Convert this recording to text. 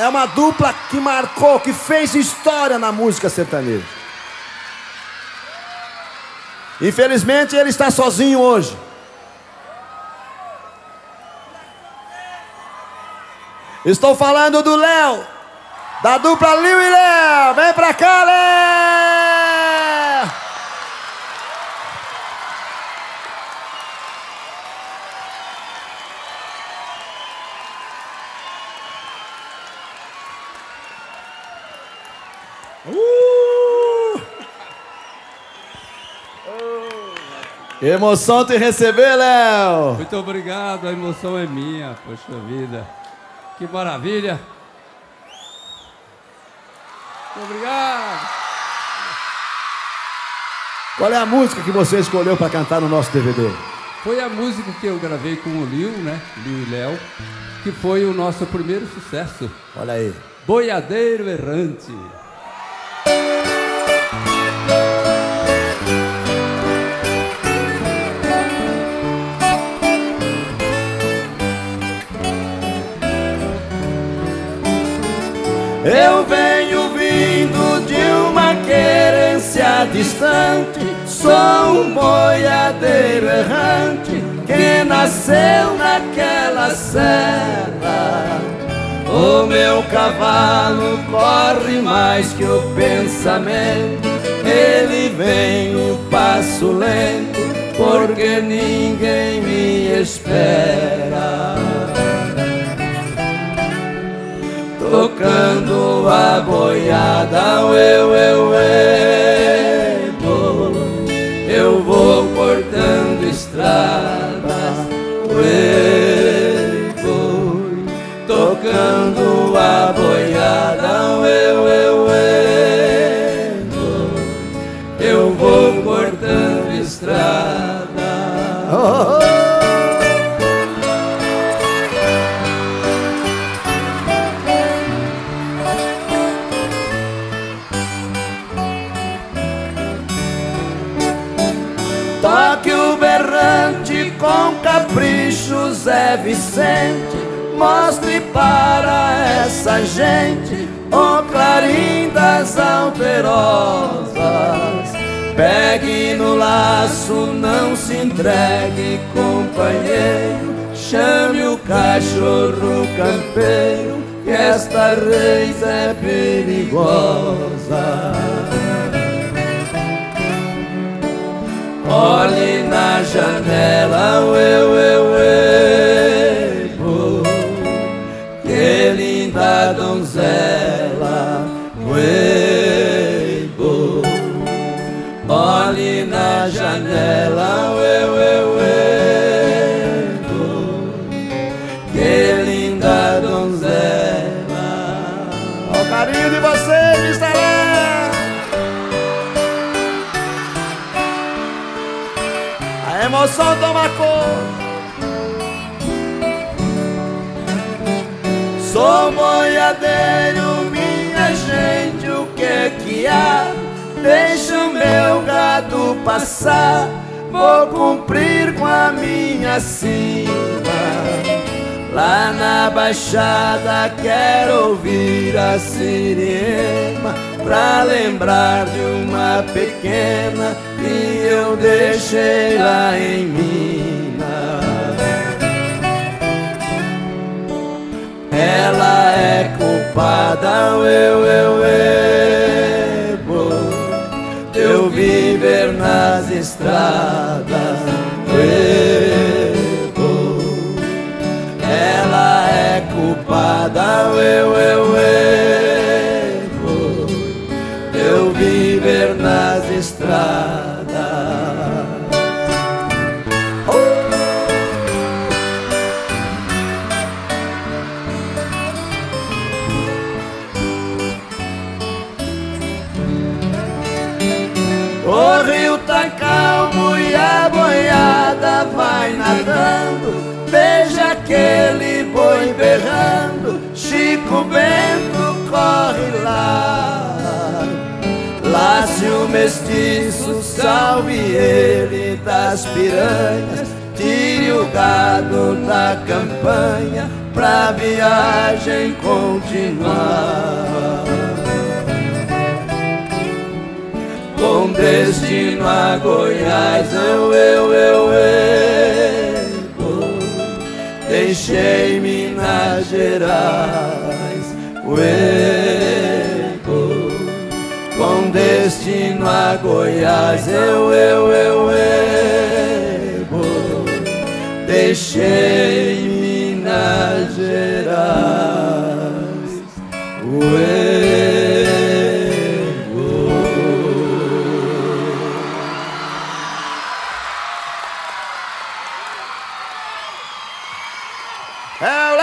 é uma dupla que marcou, que fez história na música sertaneja. Infelizmente ele está sozinho hoje. Estou falando do Léo, da dupla Liu e Léo. Vem pra cá, Léo! Emoção te receber, Léo! Muito obrigado, a emoção é minha, poxa vida. Que maravilha. Muito obrigado. Qual é a música que você escolheu para cantar no nosso DVD? Foi a música que eu gravei com o Lil, né? Lil e Léo, que foi o nosso primeiro sucesso. Olha aí. Boiadeiro Errante. Distante Sou um boiadeiro errante Que nasceu naquela serra. O meu cavalo corre mais que o pensamento Ele vem um passo lento Porque ninguém me espera. Tocando a boiada, eu, eu, eu, eu vou cortando estradas, com capricho, Zé Vicente. Mostre para essa gente o clarim das alterosas. Pegue no laço, não se entregue, companheiro. Chame o cachorro campeiro, que esta reis é perigosa. Que linda donzela, eu, olhe na janela, eu, que linda donzela. Ó o carinho de vocês. Léo. A emoção toma cor. Sou boiadeiro, minha gente, o que que há? Deixa o meu gado passar, vou cumprir com a minha cima. Lá na baixada quero ouvir a sirema Pra lembrar de uma pequena que eu deixei lá em Minas culpada, eu, eu, eu De eu viver nas estradas eu, ela é culpada, eu, eu, eu, eu viver nas estradas. Rio tá calmo e a boiada vai nadando. Veja aquele boi berrando, Chico Bento corre lá. Lace o mestiço, salve ele das piranhas, tire o gado da campanha, pra viagem continuar. Destino a Goiás, eu, eu, eu, eu, deixei Minas Gerais, eu, com destino a Goiás, eu, eu, eu, eu, deixei Minas Gerais. Now